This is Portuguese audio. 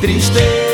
tristeza.